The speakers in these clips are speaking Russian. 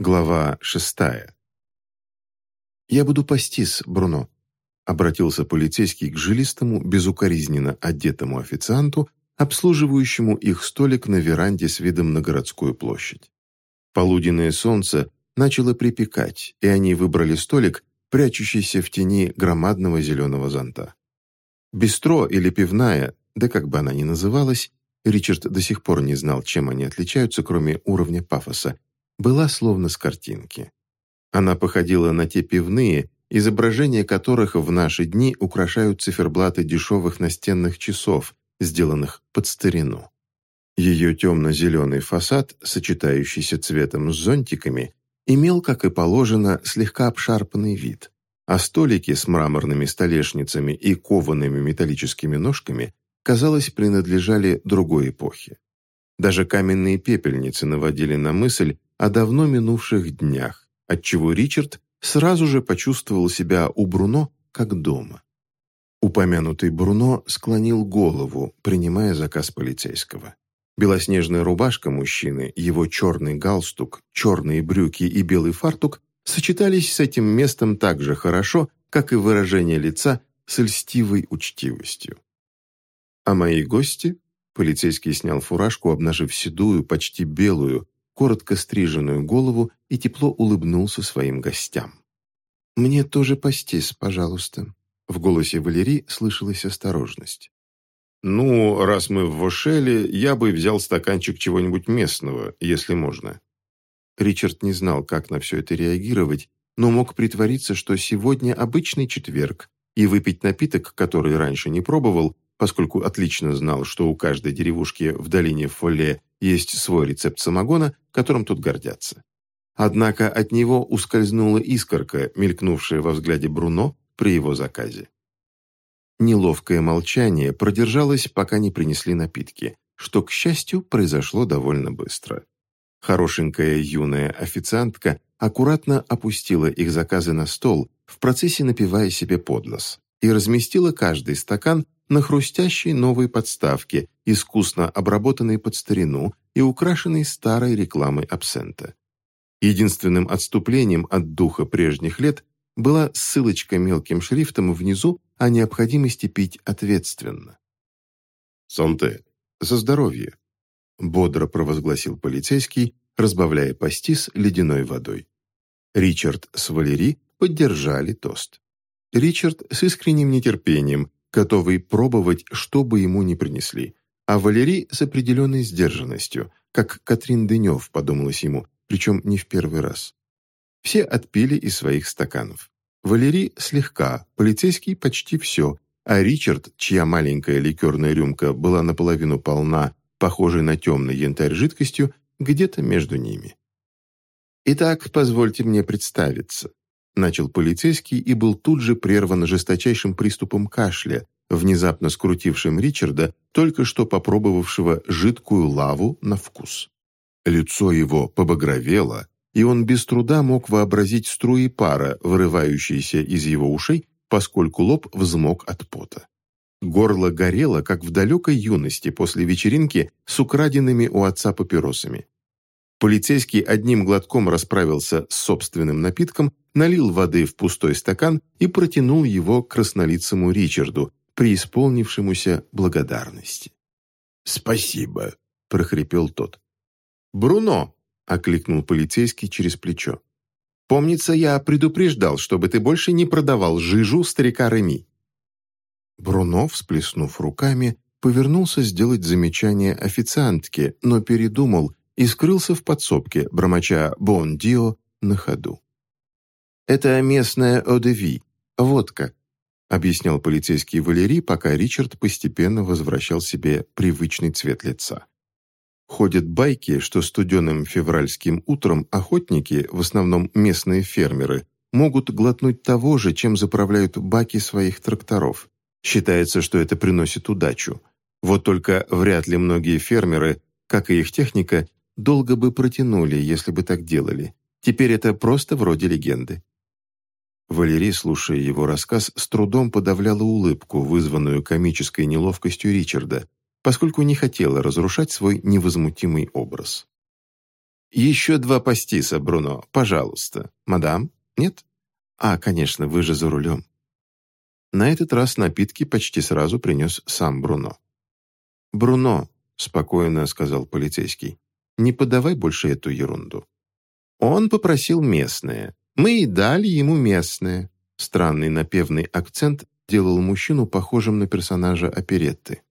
Глава шестая. «Я буду пастись, Бруно», — обратился полицейский к жилистому, безукоризненно одетому официанту, обслуживающему их столик на веранде с видом на городскую площадь. Полуденное солнце начало припекать, и они выбрали столик, прячущийся в тени громадного зеленого зонта. Бистро или пивная, да как бы она ни называлась, Ричард до сих пор не знал, чем они отличаются, кроме уровня пафоса, была словно с картинки. Она походила на те пивные, изображения которых в наши дни украшают циферблаты дешевых настенных часов, сделанных под старину. Ее темно-зеленый фасад, сочетающийся цветом с зонтиками, имел, как и положено, слегка обшарпанный вид, а столики с мраморными столешницами и коваными металлическими ножками, казалось, принадлежали другой эпохе. Даже каменные пепельницы наводили на мысль о давно минувших днях, отчего Ричард сразу же почувствовал себя у Бруно как дома. Упомянутый Бруно склонил голову, принимая заказ полицейского. Белоснежная рубашка мужчины, его черный галстук, черные брюки и белый фартук сочетались с этим местом так же хорошо, как и выражение лица с льстивой учтивостью. А мои гости Полицейский снял фуражку, обнажив седую, почти белую, коротко стриженную голову и тепло улыбнулся своим гостям. «Мне тоже пастись, пожалуйста». В голосе Валерии слышалась осторожность. «Ну, раз мы в Вошеле, я бы взял стаканчик чего-нибудь местного, если можно». Ричард не знал, как на все это реагировать, но мог притвориться, что сегодня обычный четверг, и выпить напиток, который раньше не пробовал, поскольку отлично знал, что у каждой деревушки в долине Фолле есть свой рецепт самогона, которым тут гордятся. Однако от него ускользнула искорка, мелькнувшая во взгляде Бруно при его заказе. Неловкое молчание продержалось, пока не принесли напитки, что, к счастью, произошло довольно быстро. Хорошенькая юная официантка аккуратно опустила их заказы на стол, в процессе напивая себе под нос, и разместила каждый стакан на хрустящей новой подставке, искусно обработанной под старину и украшенной старой рекламой абсента. Единственным отступлением от духа прежних лет была ссылочка мелким шрифтом внизу о необходимости пить ответственно. «Санте, за здоровье!» — бодро провозгласил полицейский, разбавляя пастис ледяной водой. Ричард с Валери поддержали тост. Ричард с искренним нетерпением, готовый пробовать, что бы ему ни принесли, а Валерий с определенной сдержанностью, как Катрин Дынев, подумалось ему, причем не в первый раз. Все отпили из своих стаканов. Валерий слегка, полицейский почти все, а Ричард, чья маленькая ликерная рюмка была наполовину полна, похожей на темный янтарь жидкостью, где-то между ними. «Итак, позвольте мне представиться начал полицейский и был тут же прерван жесточайшим приступом кашля, внезапно скрутившим Ричарда, только что попробовавшего жидкую лаву на вкус. Лицо его побагровело, и он без труда мог вообразить струи пара, вырывающиеся из его ушей, поскольку лоб взмок от пота. Горло горело, как в далекой юности после вечеринки с украденными у отца папиросами. Полицейский одним глотком расправился с собственным напитком, налил воды в пустой стакан и протянул его краснолицому Ричарду, преисполнившемуся благодарности. «Спасибо», — прохрипел тот. «Бруно!» — окликнул полицейский через плечо. «Помнится, я предупреждал, чтобы ты больше не продавал жижу старика Реми». Бруно, всплеснув руками, повернулся сделать замечание официантке, но передумал и скрылся в подсобке, бормоча «Бон Дио» на ходу. «Это местная одеви, водка», — объяснял полицейский Валерий, пока Ричард постепенно возвращал себе привычный цвет лица. Ходят байки, что студеным февральским утром охотники, в основном местные фермеры, могут глотнуть того же, чем заправляют баки своих тракторов. Считается, что это приносит удачу. Вот только вряд ли многие фермеры, как и их техника, долго бы протянули, если бы так делали. Теперь это просто вроде легенды». Валерий, слушая его рассказ, с трудом подавляла улыбку, вызванную комической неловкостью Ричарда, поскольку не хотела разрушать свой невозмутимый образ. «Еще два пастиса, Бруно, пожалуйста. Мадам? Нет? А, конечно, вы же за рулем». На этот раз напитки почти сразу принес сам Бруно. «Бруно», — спокойно сказал полицейский, — «не подавай больше эту ерунду». Он попросил местное. Мы и дали ему местное. Странный напевный акцент делал мужчину похожим на персонажа оперетты.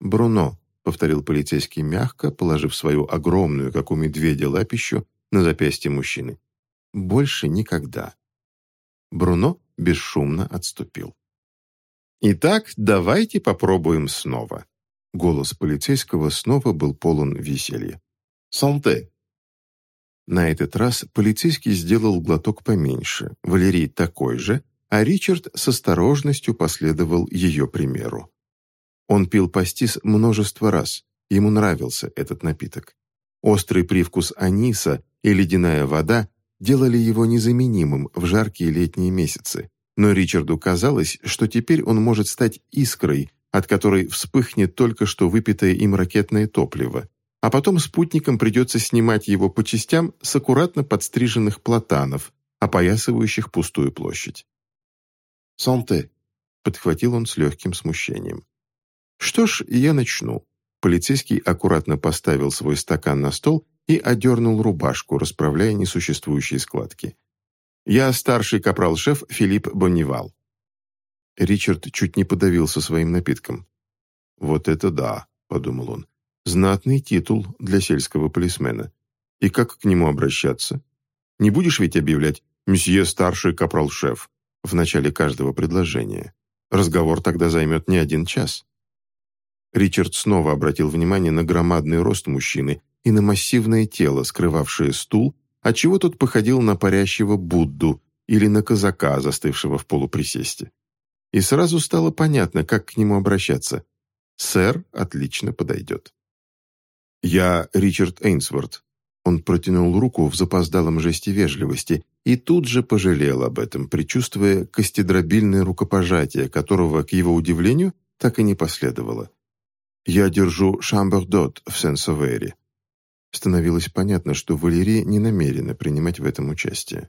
«Бруно», — повторил полицейский мягко, положив свою огромную, как у медведя, лапищу на запястье мужчины. «Больше никогда». Бруно бесшумно отступил. «Итак, давайте попробуем снова». Голос полицейского снова был полон веселья. «Санте!» На этот раз полицейский сделал глоток поменьше, Валерий такой же, а Ричард с осторожностью последовал ее примеру. Он пил пастис множество раз, ему нравился этот напиток. Острый привкус аниса и ледяная вода делали его незаменимым в жаркие летние месяцы, но Ричарду казалось, что теперь он может стать искрой, от которой вспыхнет только что выпитое им ракетное топливо, а потом спутникам придется снимать его по частям с аккуратно подстриженных платанов, опоясывающих пустую площадь. «Санте», — подхватил он с легким смущением. «Что ж, я начну». Полицейский аккуратно поставил свой стакан на стол и одернул рубашку, расправляя несуществующие складки. «Я старший капрал-шеф Филипп Боннивал». Ричард чуть не подавился своим напитком. «Вот это да», — подумал он. «Знатный титул для сельского полисмена. И как к нему обращаться? Не будешь ведь объявлять «Мсье старший капрал-шеф» в начале каждого предложения? Разговор тогда займет не один час». Ричард снова обратил внимание на громадный рост мужчины и на массивное тело, скрывавшее стул, отчего тот походил на парящего Будду или на казака, застывшего в полуприсесте. И сразу стало понятно, как к нему обращаться. «Сэр» отлично подойдет. «Я Ричард Эйнсворт». Он протянул руку в запоздалом жесте вежливости и тут же пожалел об этом, предчувствуя костедробильное рукопожатие, которого, к его удивлению, так и не последовало. «Я держу Шамбердот в Сен-Совере», становилось понятно, что Валерия не намерена принимать в этом участие.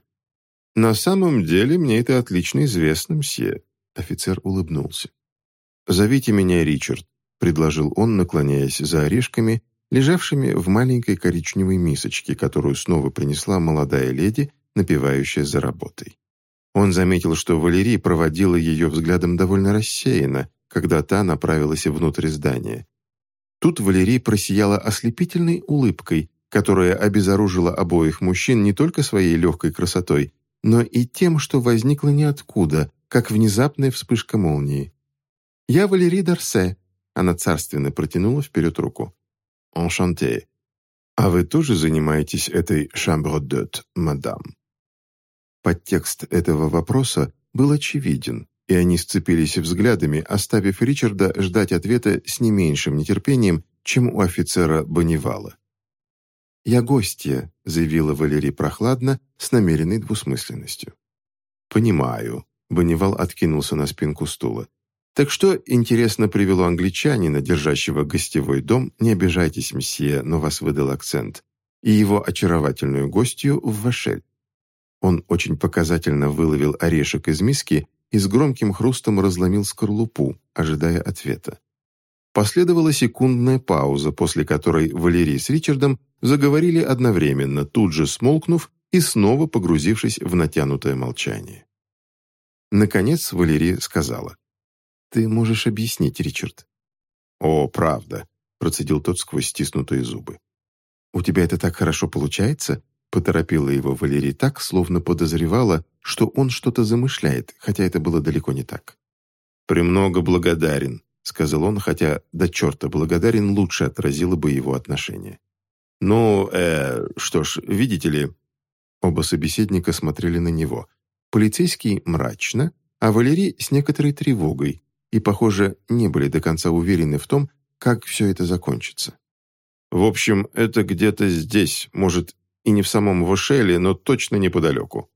«На самом деле мне это отлично известно, мсье», — офицер улыбнулся. «Зовите меня Ричард», — предложил он, наклоняясь за орешками, лежавшими в маленькой коричневой мисочке, которую снова принесла молодая леди, напивающая за работой. Он заметил, что Валерия проводила ее взглядом довольно рассеянно, когда та направилась внутрь здания. Тут Валерий просияла ослепительной улыбкой, которая обезоружила обоих мужчин не только своей легкой красотой, но и тем, что возникла ниоткуда, как внезапная вспышка молнии. «Я Валерий Дарсе», — она царственно протянула вперед руку. «Enchanté. А вы тоже занимаетесь этой chambre d'hôte, мадам?» Подтекст этого вопроса был очевиден, и они сцепились взглядами, оставив Ричарда ждать ответа с не меньшим нетерпением, чем у офицера Бонневала. «Я гостья», — заявила Валерий прохладно, с намеренной двусмысленностью. «Понимаю», — Бонневал откинулся на спинку стула. «Так что, интересно, привело англичанина, держащего гостевой дом, не обижайтесь, мсье, но вас выдал акцент, и его очаровательную гостью в Вашель?» Он очень показательно выловил орешек из миски и с громким хрустом разломил скорлупу, ожидая ответа. Последовала секундная пауза, после которой Валерий с Ричардом заговорили одновременно, тут же смолкнув и снова погрузившись в натянутое молчание. Наконец Валерия сказала. «Ты можешь объяснить, Ричард?» «О, правда», — процедил тот сквозь стиснутые зубы. «У тебя это так хорошо получается?» Поторопила его Валерий так, словно подозревала, что он что-то замышляет, хотя это было далеко не так. «Премного благодарен», — сказал он, хотя до черта благодарен лучше отразило бы его отношение. «Ну, э, что ж, видите ли...» Оба собеседника смотрели на него. Полицейский мрачно, а Валерий с некоторой тревогой, и, похоже, не были до конца уверены в том, как все это закончится. «В общем, это где-то здесь, может, и не в самом Вошеле, но точно неподалеку».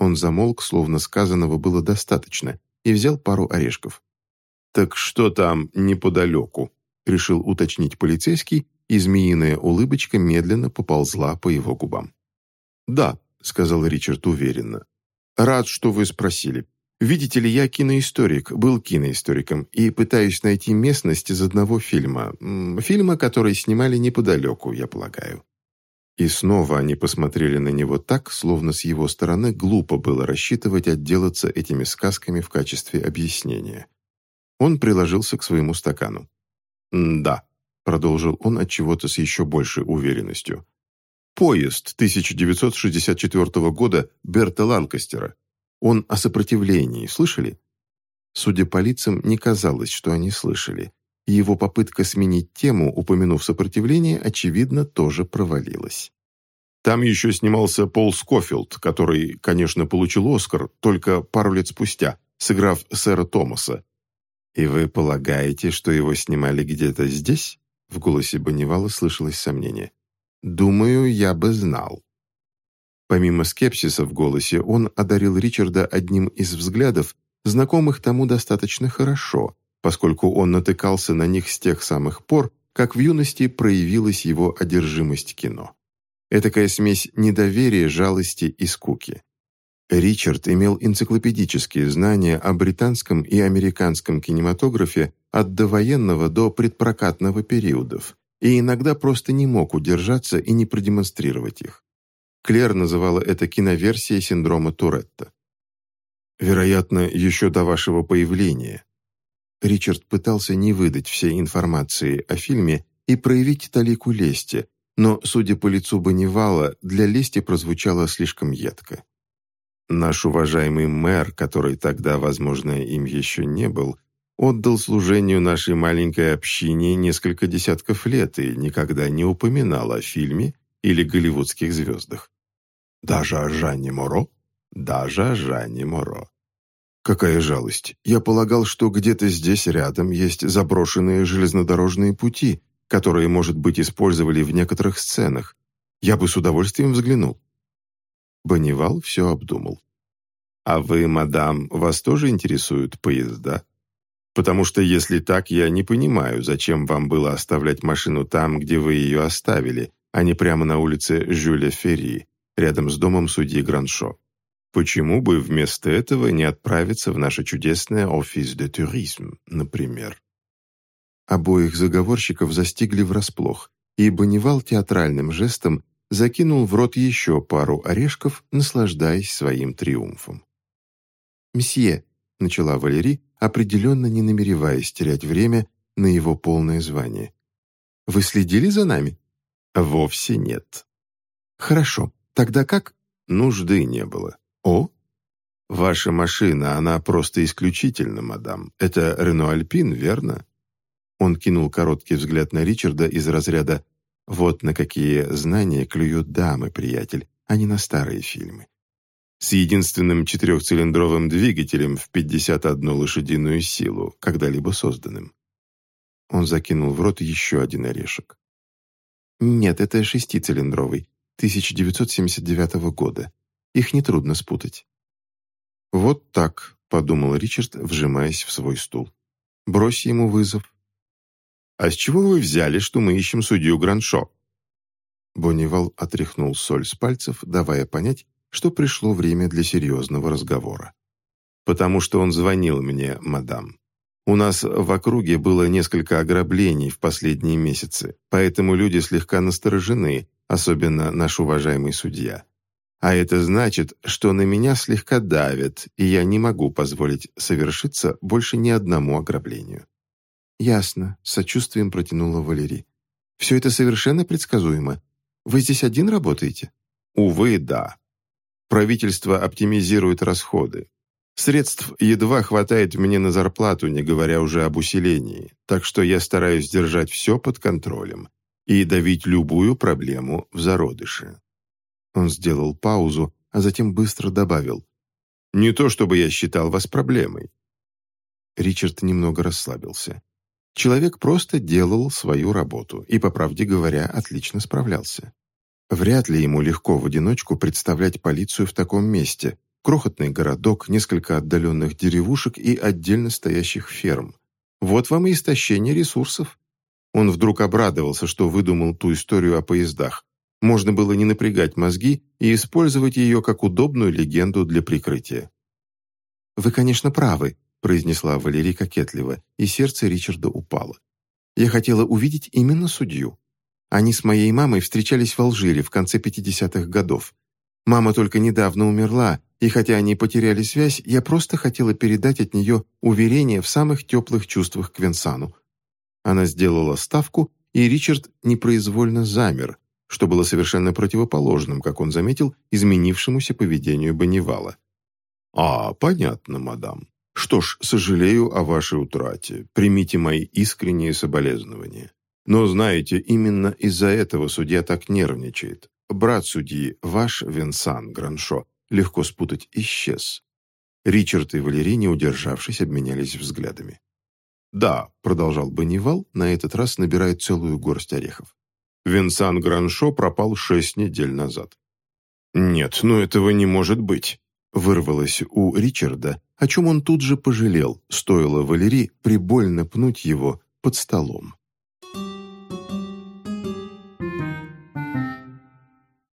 Он замолк, словно сказанного было достаточно, и взял пару орешков. «Так что там неподалеку?» — решил уточнить полицейский, и змеиная улыбочка медленно поползла по его губам. «Да», — сказал Ричард уверенно. «Рад, что вы спросили. Видите ли, я киноисторик, был киноисториком, и пытаюсь найти местность из одного фильма. Фильма, который снимали неподалеку, я полагаю». И снова они посмотрели на него так, словно с его стороны глупо было рассчитывать отделаться этими сказками в качестве объяснения. Он приложился к своему стакану. «Да», — продолжил он от чего-то с еще большей уверенностью. «Поезд 1964 года Берта Ланкастера. Он о сопротивлении, слышали?» Судя по лицам, не казалось, что они слышали. Его попытка сменить тему, упомянув сопротивление, очевидно, тоже провалилась. Там еще снимался Пол Скофилд, который, конечно, получил Оскар только пару лет спустя, сыграв сэра Томаса. «И вы полагаете, что его снимали где-то здесь?» В голосе Бонневала слышалось сомнение. «Думаю, я бы знал». Помимо скепсиса в голосе, он одарил Ричарда одним из взглядов, знакомых тому достаточно хорошо, поскольку он натыкался на них с тех самых пор, как в юности проявилась его одержимость кино. Этакая смесь недоверия, жалости и скуки. Ричард имел энциклопедические знания о британском и американском кинематографе от довоенного до предпрокатного периодов и иногда просто не мог удержаться и не продемонстрировать их. Клер называла это киноверсией синдрома Туретта. Вероятно, еще до вашего появления. Ричард пытался не выдать всей информации о фильме и проявить талику лести, но, судя по лицу Бонневала, для лести прозвучало слишком едко. Наш уважаемый мэр, который тогда, возможно, им еще не был, отдал служению нашей маленькой общине несколько десятков лет и никогда не упоминал о фильме или голливудских звездах. Даже о Жанне Моро? Даже о Жанне Моро. Какая жалость. Я полагал, что где-то здесь рядом есть заброшенные железнодорожные пути, которые, может быть, использовали в некоторых сценах. Я бы с удовольствием взглянул. Бонневал все обдумал. «А вы, мадам, вас тоже интересуют поезда? Потому что если так, я не понимаю, зачем вам было оставлять машину там, где вы ее оставили, а не прямо на улице Жюля Ферри, рядом с домом судьи Граншо. Почему бы вместо этого не отправиться в наше чудесное офис де туризм, например?» Обоих заговорщиков застигли врасплох, и Бонневал театральным жестом закинул в рот еще пару орешков, наслаждаясь своим триумфом. «Мсье», — начала Валерий, определенно не намереваясь терять время на его полное звание. «Вы следили за нами?» «Вовсе нет». «Хорошо. Тогда как?» «Нужды не было». «О?» «Ваша машина, она просто исключительна, мадам. Это Рено Альпин, верно?» Он кинул короткий взгляд на Ричарда из разряда вот на какие знания клюют дамы, приятель, а не на старые фильмы. С единственным четырехцилиндровым двигателем в 51 лошадиную силу, когда-либо созданным. Он закинул в рот еще один орешек. Нет, это шестицилиндровый, 1979 года. Их нетрудно спутать. «Вот так», — подумал Ричард, вжимаясь в свой стул. «Брось ему вызов, «А с чего вы взяли, что мы ищем судью Граншо?» Бонневал отряхнул соль с пальцев, давая понять, что пришло время для серьезного разговора. «Потому что он звонил мне, мадам. У нас в округе было несколько ограблений в последние месяцы, поэтому люди слегка насторожены, особенно наш уважаемый судья. А это значит, что на меня слегка давят, и я не могу позволить совершиться больше ни одному ограблению. «Ясно», — сочувствием протянула Валерий. «Все это совершенно предсказуемо. Вы здесь один работаете?» «Увы, да. Правительство оптимизирует расходы. Средств едва хватает мне на зарплату, не говоря уже об усилении, так что я стараюсь держать все под контролем и давить любую проблему в зародыше». Он сделал паузу, а затем быстро добавил. «Не то чтобы я считал вас проблемой». Ричард немного расслабился. Человек просто делал свою работу и, по правде говоря, отлично справлялся. Вряд ли ему легко в одиночку представлять полицию в таком месте. Крохотный городок, несколько отдаленных деревушек и отдельно стоящих ферм. Вот вам и истощение ресурсов. Он вдруг обрадовался, что выдумал ту историю о поездах. Можно было не напрягать мозги и использовать ее как удобную легенду для прикрытия. «Вы, конечно, правы», — произнесла Валерий кокетливо, и сердце Ричарда упало. «Я хотела увидеть именно судью. Они с моей мамой встречались в Алжире в конце 50-х годов. Мама только недавно умерла, и хотя они потеряли связь, я просто хотела передать от нее уверение в самых теплых чувствах к Венсану. Она сделала ставку, и Ричард непроизвольно замер, что было совершенно противоположным, как он заметил, изменившемуся поведению Бонневала. «А, понятно, мадам. Что ж, сожалею о вашей утрате. Примите мои искренние соболезнования. Но знаете, именно из-за этого судья так нервничает. Брат судьи, ваш Венсан Граншо, легко спутать, исчез». Ричард и Валерий, не удержавшись, обменялись взглядами. «Да», — продолжал Бонневал, на этот раз набирая целую горсть орехов. Винсан Граншо пропал шесть недель назад. «Нет, ну этого не может быть», — вырвалось у Ричарда, о чем он тут же пожалел, стоило Валерии прибольно пнуть его под столом.